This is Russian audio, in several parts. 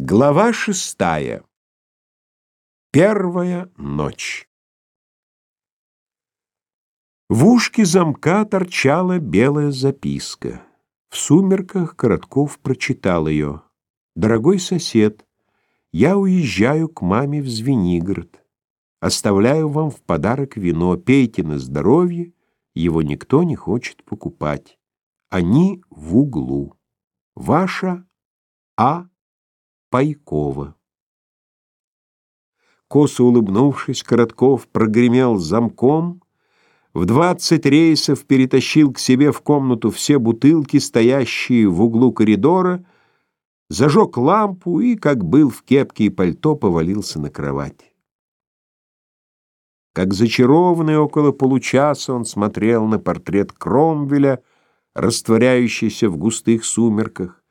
Глава шестая. Первая ночь. В ушке замка торчала белая записка. В сумерках Коротков прочитал ее. «Дорогой сосед, я уезжаю к маме в Звенигород. Оставляю вам в подарок вино. Пейте на здоровье, его никто не хочет покупать. Они в углу. Ваша А. Пайкова. Косо улыбнувшись, Коротков прогремел замком, в двадцать рейсов перетащил к себе в комнату все бутылки, стоящие в углу коридора, зажег лампу и, как был в кепке и пальто, повалился на кровать. Как зачарованный около получаса он смотрел на портрет Кромвеля, растворяющийся в густых сумерках,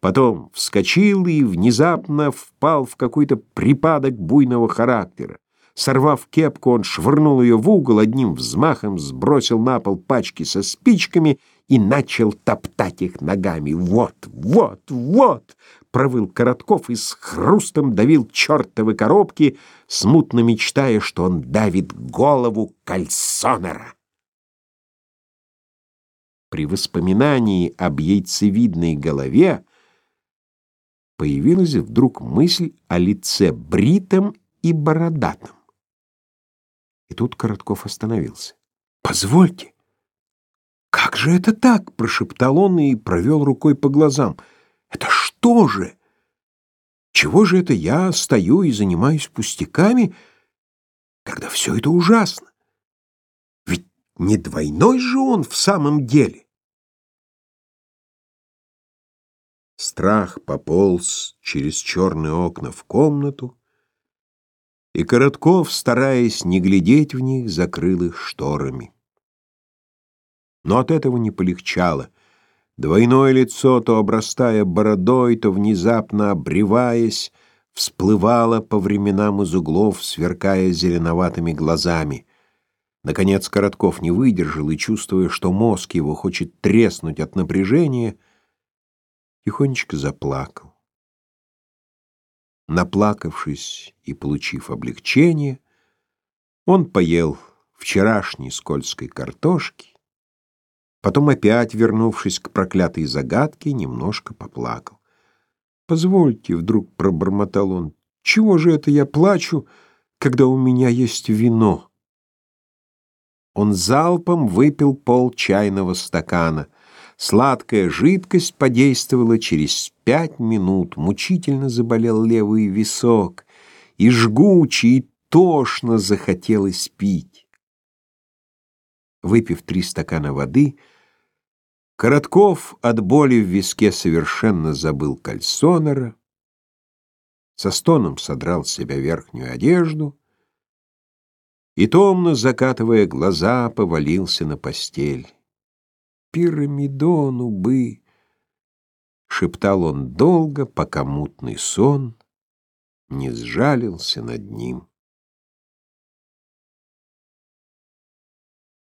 Потом вскочил и внезапно впал в какой-то припадок буйного характера. Сорвав кепку, он швырнул ее в угол, одним взмахом сбросил на пол пачки со спичками и начал топтать их ногами. «Вот, вот, вот!» — провыл Коротков и с хрустом давил чертовы коробки, смутно мечтая, что он давит голову кальсонера. При воспоминании об яйцевидной голове появилась вдруг мысль о лице бритом и бородатом. И тут Коротков остановился. «Позвольте, как же это так?» — прошептал он и провел рукой по глазам. «Это что же? Чего же это я стою и занимаюсь пустяками, когда все это ужасно? Ведь не двойной же он в самом деле!» Страх пополз через черные окна в комнату, и Коротков, стараясь не глядеть в них, закрыл их шторами. Но от этого не полегчало. Двойное лицо, то обрастая бородой, то внезапно обреваясь, всплывало по временам из углов, сверкая зеленоватыми глазами. Наконец Коротков не выдержал и, чувствуя, что мозг его хочет треснуть от напряжения, — тихонечко заплакал. Наплакавшись и получив облегчение, он поел вчерашней скользкой картошки, потом опять, вернувшись к проклятой загадке, немножко поплакал. «Позвольте», — вдруг пробормотал он, — «чего же это я плачу, когда у меня есть вино?» Он залпом выпил пол чайного стакана — Сладкая жидкость подействовала через пять минут, мучительно заболел левый висок, и жгуче, и тошно захотелось пить. Выпив три стакана воды, Коротков от боли в виске совершенно забыл кальсонера, со стоном содрал с себя верхнюю одежду и, томно закатывая глаза, повалился на постель. Пирамидону бы, шептал он долго, пока мутный сон не сжалился над ним.